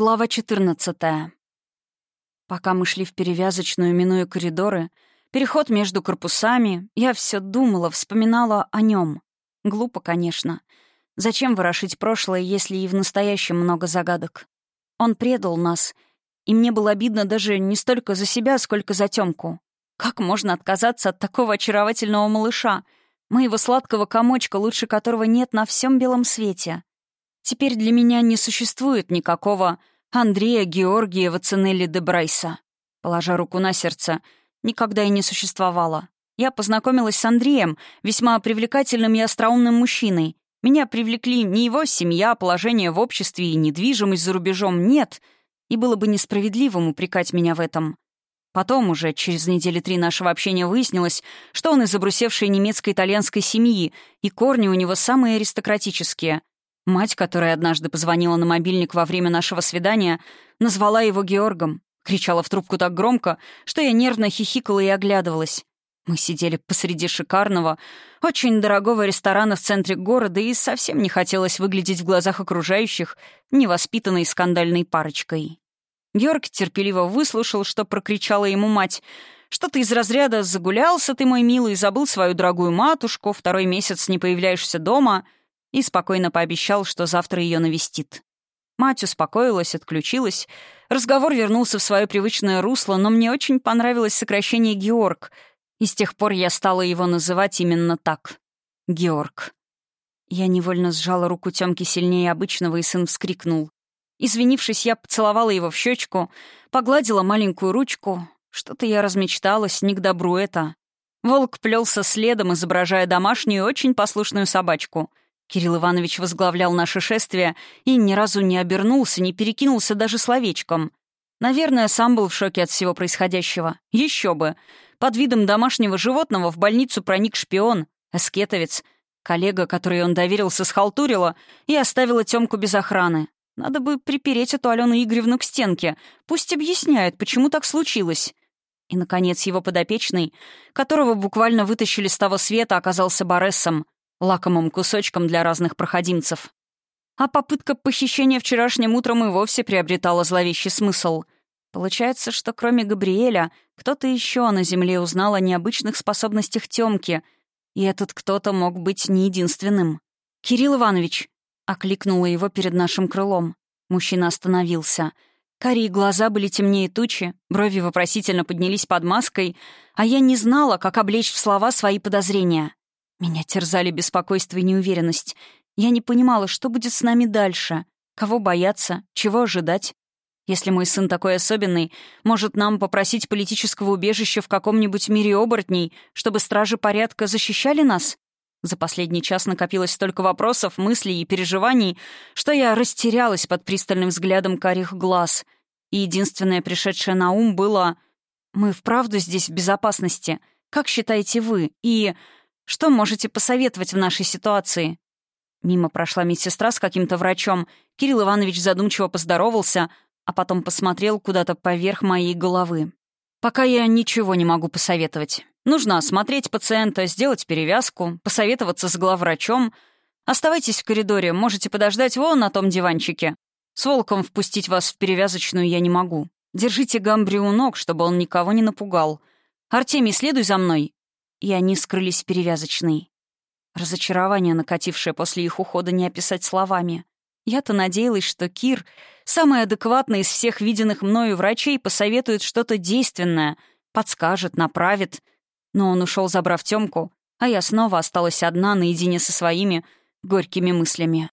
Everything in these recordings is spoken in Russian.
Глава 14. Пока мы шли в перевязочную, минуя коридоры, переход между корпусами, я все думала, вспоминала о нем. Глупо, конечно. Зачем ворошить прошлое, если и в настоящем много загадок? Он предал нас, и мне было обидно даже не столько за себя, сколько за Тёмку. Как можно отказаться от такого очаровательного малыша, моего сладкого комочка, лучше которого нет на всем белом свете? Теперь для меня не существует никакого Андрея Георгиева Цинелли де Брайса. Положа руку на сердце, никогда и не существовало. Я познакомилась с Андреем, весьма привлекательным и остроумным мужчиной. Меня привлекли не его семья, а положение в обществе и недвижимость за рубежом, нет. И было бы несправедливым упрекать меня в этом. Потом, уже через недели три нашего общения, выяснилось, что он из обрусевшей немецко-итальянской семьи, и корни у него самые аристократические. Мать, которая однажды позвонила на мобильник во время нашего свидания, назвала его Георгом. Кричала в трубку так громко, что я нервно хихикала и оглядывалась. Мы сидели посреди шикарного, очень дорогого ресторана в центре города, и совсем не хотелось выглядеть в глазах окружающих невоспитанной скандальной парочкой. Георг терпеливо выслушал, что прокричала ему мать. «Что-то из разряда «загулялся ты, мой милый, забыл свою дорогую матушку, второй месяц не появляешься дома», и спокойно пообещал, что завтра ее навестит. Мать успокоилась, отключилась. Разговор вернулся в свое привычное русло, но мне очень понравилось сокращение «Георг», и с тех пор я стала его называть именно так — «Георг». Я невольно сжала руку Тёмки сильнее обычного, и сын вскрикнул. Извинившись, я поцеловала его в щечку, погладила маленькую ручку. Что-то я размечталась, не к добру это. Волк плелся следом, изображая домашнюю, очень послушную собачку — Кирилл Иванович возглавлял наше шествие и ни разу не обернулся, не перекинулся даже словечком. Наверное, сам был в шоке от всего происходящего. Еще бы. Под видом домашнего животного в больницу проник шпион, аскетовец. Коллега, которой он доверился, схалтурила и оставила Тёмку без охраны. Надо бы припереть эту Алену Игоревну к стенке. Пусть объясняет, почему так случилось. И, наконец, его подопечный, которого буквально вытащили с того света, оказался Боресом — лакомым кусочком для разных проходимцев. А попытка похищения вчерашним утром и вовсе приобретала зловещий смысл. Получается, что кроме Габриэля кто-то еще на Земле узнал о необычных способностях Тёмки, и этот кто-то мог быть не единственным. «Кирилл Иванович!» — окликнула его перед нашим крылом. Мужчина остановился — Карие глаза были темнее тучи, брови вопросительно поднялись под маской, а я не знала, как облечь в слова свои подозрения. Меня терзали беспокойство и неуверенность. Я не понимала, что будет с нами дальше, кого бояться, чего ожидать. Если мой сын такой особенный, может нам попросить политического убежища в каком-нибудь мире оборотней, чтобы стражи порядка защищали нас? За последний час накопилось столько вопросов, мыслей и переживаний, что я растерялась под пристальным взглядом карих глаз. И единственное пришедшее на ум было «Мы вправду здесь в безопасности? Как считаете вы?» и что можете посоветовать в нашей ситуации?» Мимо прошла медсестра с каким-то врачом. Кирилл Иванович задумчиво поздоровался, а потом посмотрел куда-то поверх моей головы. «Пока я ничего не могу посоветовать. Нужно осмотреть пациента, сделать перевязку, посоветоваться с главврачом. Оставайтесь в коридоре, можете подождать вон на том диванчике. С волком впустить вас в перевязочную я не могу. Держите гамбри ног, чтобы он никого не напугал. Артемий, следуй за мной» и они скрылись в перевязочной. Разочарование, накатившее после их ухода, не описать словами. Я-то надеялась, что Кир, самый адекватный из всех виденных мною врачей, посоветует что-то действенное, подскажет, направит. Но он ушел, забрав Тёмку, а я снова осталась одна наедине со своими горькими мыслями.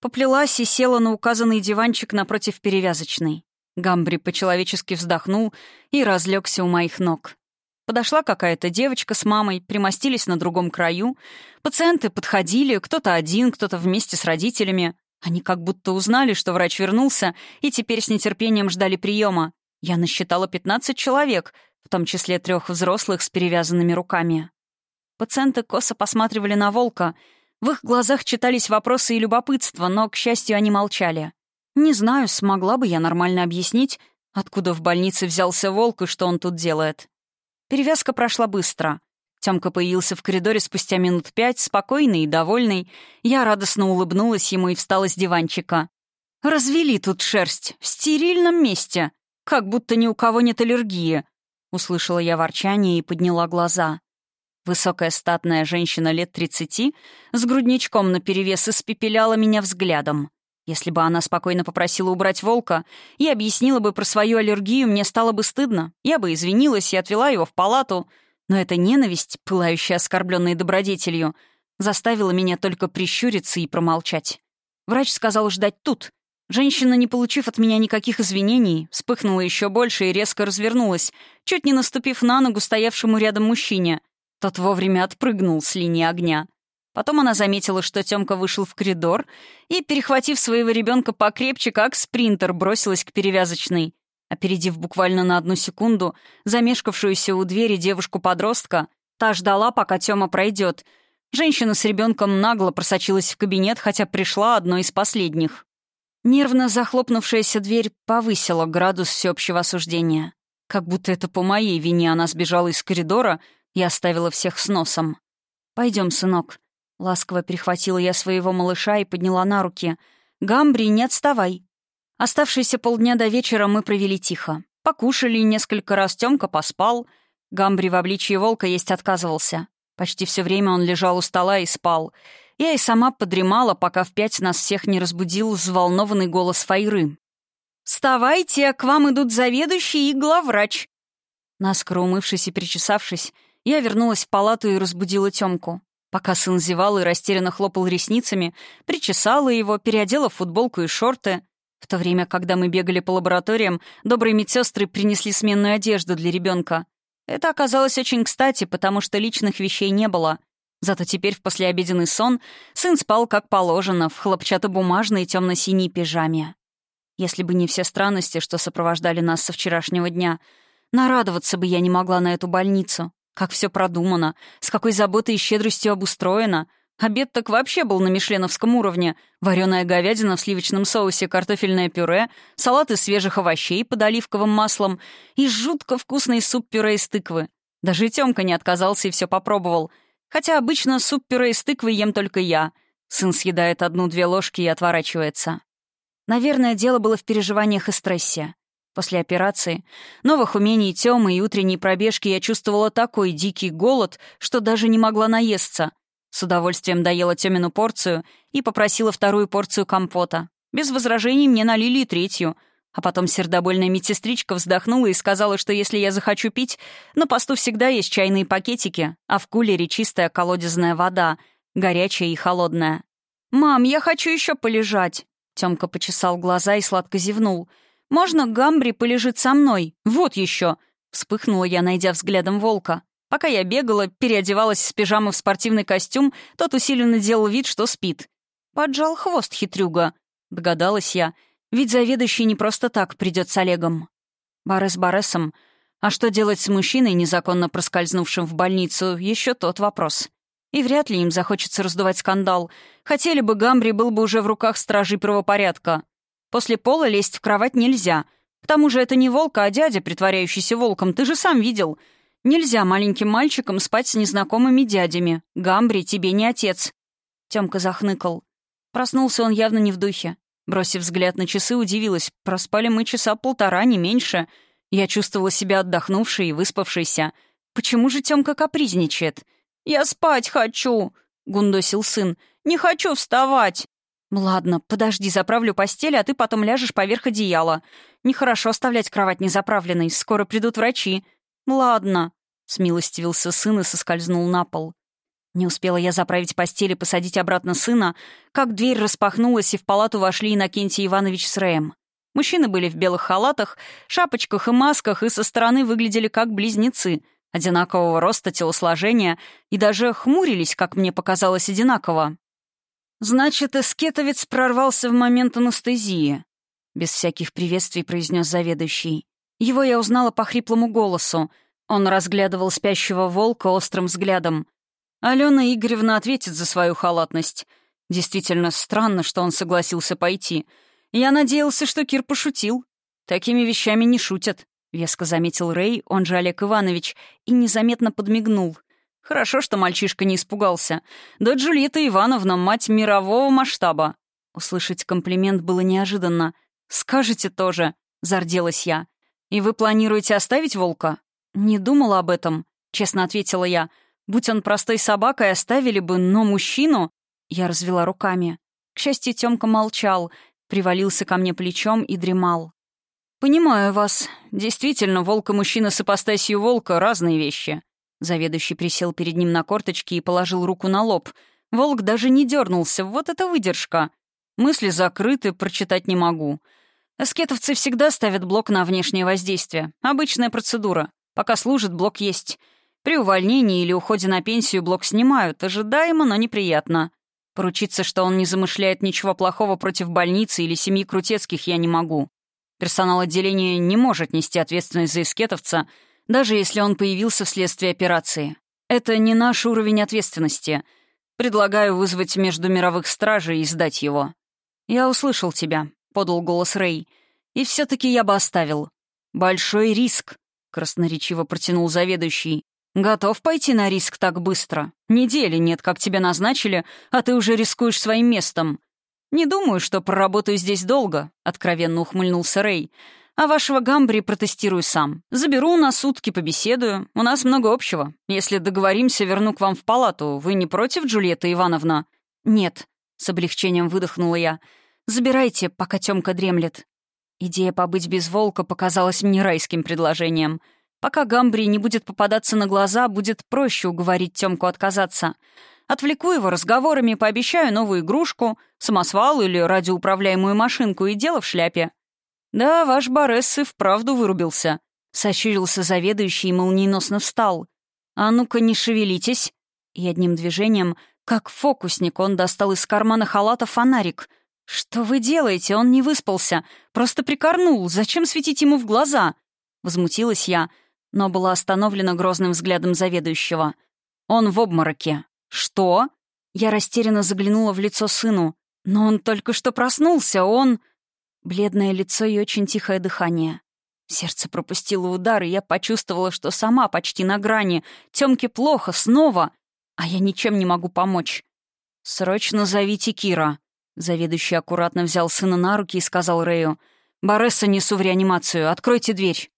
Поплелась и села на указанный диванчик напротив перевязочной. Гамбри по-человечески вздохнул и разлегся у моих ног. Подошла какая-то девочка с мамой, примостились на другом краю. Пациенты подходили, кто-то один, кто-то вместе с родителями. Они как будто узнали, что врач вернулся, и теперь с нетерпением ждали приема. Я насчитала 15 человек, в том числе трех взрослых с перевязанными руками. Пациенты косо посматривали на волка. В их глазах читались вопросы и любопытство, но, к счастью, они молчали. Не знаю, смогла бы я нормально объяснить, откуда в больнице взялся волк и что он тут делает. Перевязка прошла быстро. Тёмка появился в коридоре спустя минут пять, спокойный и довольный. Я радостно улыбнулась ему и встала с диванчика. «Развели тут шерсть, в стерильном месте, как будто ни у кого нет аллергии», — услышала я ворчание и подняла глаза. Высокая статная женщина лет тридцати с грудничком наперевес испепеляла меня взглядом. Если бы она спокойно попросила убрать волка и объяснила бы про свою аллергию, мне стало бы стыдно. Я бы извинилась и отвела его в палату. Но эта ненависть, пылающая оскорбленной добродетелью, заставила меня только прищуриться и промолчать. Врач сказал ждать тут. Женщина, не получив от меня никаких извинений, вспыхнула еще больше и резко развернулась, чуть не наступив на ногу стоявшему рядом мужчине. Тот вовремя отпрыгнул с линии огня. Потом она заметила, что Тёмка вышел в коридор и, перехватив своего ребенка покрепче, как спринтер, бросилась к перевязочной. Опередив буквально на одну секунду замешкавшуюся у двери девушку-подростка, та ждала, пока Тёма пройдет. Женщина с ребенком нагло просочилась в кабинет, хотя пришла одной из последних. Нервно захлопнувшаяся дверь повысила градус всеобщего осуждения. Как будто это по моей вине она сбежала из коридора и оставила всех с носом. Пойдем, сынок», — ласково перехватила я своего малыша и подняла на руки. «Гамбри, не отставай!» Оставшиеся полдня до вечера мы провели тихо. Покушали несколько раз, Тёмка поспал. Гамбри в обличии волка есть отказывался. Почти все время он лежал у стола и спал. Я и сама подремала, пока в пять нас всех не разбудил взволнованный голос Файры. «Вставайте, к вам идут заведующий и главврач!» Наскоро умывшись и причесавшись, я вернулась в палату и разбудила Тёмку. Пока сын зевал и растерянно хлопал ресницами, причесала его, переодела футболку и шорты. В то время, когда мы бегали по лабораториям, добрые медсестры принесли сменную одежду для ребенка. Это оказалось очень кстати, потому что личных вещей не было. Зато теперь в послеобеденный сон сын спал как положено, в хлопчатобумажной темно-синей пижаме. Если бы не все странности, что сопровождали нас со вчерашнего дня, нарадоваться бы я не могла на эту больницу. Как все продумано, с какой заботой и щедростью обустроено. Обед так вообще был на мишленовском уровне. Вареная говядина в сливочном соусе, картофельное пюре, салат из свежих овощей под оливковым маслом и жутко вкусный суп-пюре из тыквы. Даже Тёмка не отказался и все попробовал. Хотя обычно суп-пюре из тыквы ем только я. Сын съедает одну-две ложки и отворачивается. Наверное, дело было в переживаниях и стрессе. После операции, новых умений Тёмы и утренней пробежки я чувствовала такой дикий голод, что даже не могла наесться. С удовольствием доела Тёмину порцию и попросила вторую порцию компота. Без возражений мне налили и третью. А потом сердобольная медсестричка вздохнула и сказала, что если я захочу пить, на посту всегда есть чайные пакетики, а в кулере чистая колодезная вода, горячая и холодная. «Мам, я хочу еще полежать!» Тёмка почесал глаза и сладко зевнул — можно Гамбри полежит со мной? Вот еще!» Вспыхнула я, найдя взглядом волка. Пока я бегала, переодевалась с пижамы в спортивный костюм, тот усиленно делал вид, что спит. «Поджал хвост хитрюга», — догадалась я. «Ведь заведующий не просто так придет с Олегом». «Барес Баресом. А что делать с мужчиной, незаконно проскользнувшим в больницу, еще тот вопрос». И вряд ли им захочется раздувать скандал. Хотели бы, Гамбри был бы уже в руках стражи правопорядка. После пола лезть в кровать нельзя. К тому же это не волк, а дядя, притворяющийся волком. Ты же сам видел. Нельзя маленьким мальчикам спать с незнакомыми дядями. Гамбри тебе не отец». Тёмка захныкал. Проснулся он явно не в духе. Бросив взгляд на часы, удивилась. Проспали мы часа полтора, не меньше. Я чувствовала себя отдохнувшей и выспавшейся. Почему же Тёмка капризничает? «Я спать хочу!» — гундосил сын. «Не хочу вставать!» «Ну «Ладно, подожди, заправлю постель, а ты потом ляжешь поверх одеяла. Нехорошо оставлять кровать незаправленной, скоро придут врачи». «Ну «Ладно», — смилостивился сын и соскользнул на пол. Не успела я заправить постель и посадить обратно сына, как дверь распахнулась, и в палату вошли Иннокентий Иванович с Рэем. Мужчины были в белых халатах, шапочках и масках, и со стороны выглядели как близнецы, одинакового роста, телосложения, и даже хмурились, как мне показалось, одинаково. «Значит, эскетовец прорвался в момент анестезии», — без всяких приветствий произнес заведующий. Его я узнала по хриплому голосу. Он разглядывал спящего волка острым взглядом. Алена Игоревна ответит за свою халатность. Действительно странно, что он согласился пойти. Я надеялся, что Кир пошутил. Такими вещами не шутят, — веско заметил Рэй, он же Олег Иванович, и незаметно подмигнул — Хорошо, что мальчишка не испугался. Да Джульетта Ивановна — мать мирового масштаба. Услышать комплимент было неожиданно. «Скажете тоже», — зарделась я. «И вы планируете оставить волка?» «Не думала об этом», — честно ответила я. «Будь он простой собакой, оставили бы, но мужчину...» Я развела руками. К счастью, Тёмка молчал, привалился ко мне плечом и дремал. «Понимаю вас. Действительно, волк и мужчина с ипостасью волка — разные вещи», Заведующий присел перед ним на корточки и положил руку на лоб. Волк даже не дернулся. Вот это выдержка. Мысли закрыты, прочитать не могу. Аскетовцы всегда ставят блок на внешнее воздействие. Обычная процедура. Пока служит, блок есть. При увольнении или уходе на пенсию блок снимают. Ожидаемо, но неприятно. Поручиться, что он не замышляет ничего плохого против больницы или семьи Крутецких, я не могу. Персонал отделения не может нести ответственность за эскетовца — даже если он появился вследствие операции. Это не наш уровень ответственности. Предлагаю вызвать между мировых стражей и сдать его». «Я услышал тебя», — подал голос Рэй. «И все-таки я бы оставил». «Большой риск», — красноречиво протянул заведующий. «Готов пойти на риск так быстро? Недели нет, как тебя назначили, а ты уже рискуешь своим местом». «Не думаю, что проработаю здесь долго», — откровенно ухмыльнулся Рэй. А вашего Гамбри протестирую сам. Заберу у нас сутки, побеседую. У нас много общего. Если договоримся, верну к вам в палату. Вы не против, Джульетта Ивановна?» «Нет», — с облегчением выдохнула я. «Забирайте, пока Тёмка дремлет». Идея побыть без волка показалась мне райским предложением. Пока Гамбри не будет попадаться на глаза, будет проще уговорить Тёмку отказаться. Отвлеку его разговорами, пообещаю новую игрушку, самосвал или радиоуправляемую машинку и дело в шляпе. «Да, ваш Боресс и вправду вырубился», — сощурился заведующий и молниеносно встал. «А ну-ка, не шевелитесь!» И одним движением, как фокусник, он достал из кармана халата фонарик. «Что вы делаете? Он не выспался. Просто прикорнул. Зачем светить ему в глаза?» Возмутилась я, но была остановлена грозным взглядом заведующего. «Он в обмороке». «Что?» Я растерянно заглянула в лицо сыну. «Но он только что проснулся, он...» Бледное лицо и очень тихое дыхание. Сердце пропустило удар, и я почувствовала, что сама почти на грани. Тёмке плохо, снова. А я ничем не могу помочь. «Срочно зовите Кира». Заведующий аккуратно взял сына на руки и сказал Рэю. «Баресса несу в реанимацию. Откройте дверь».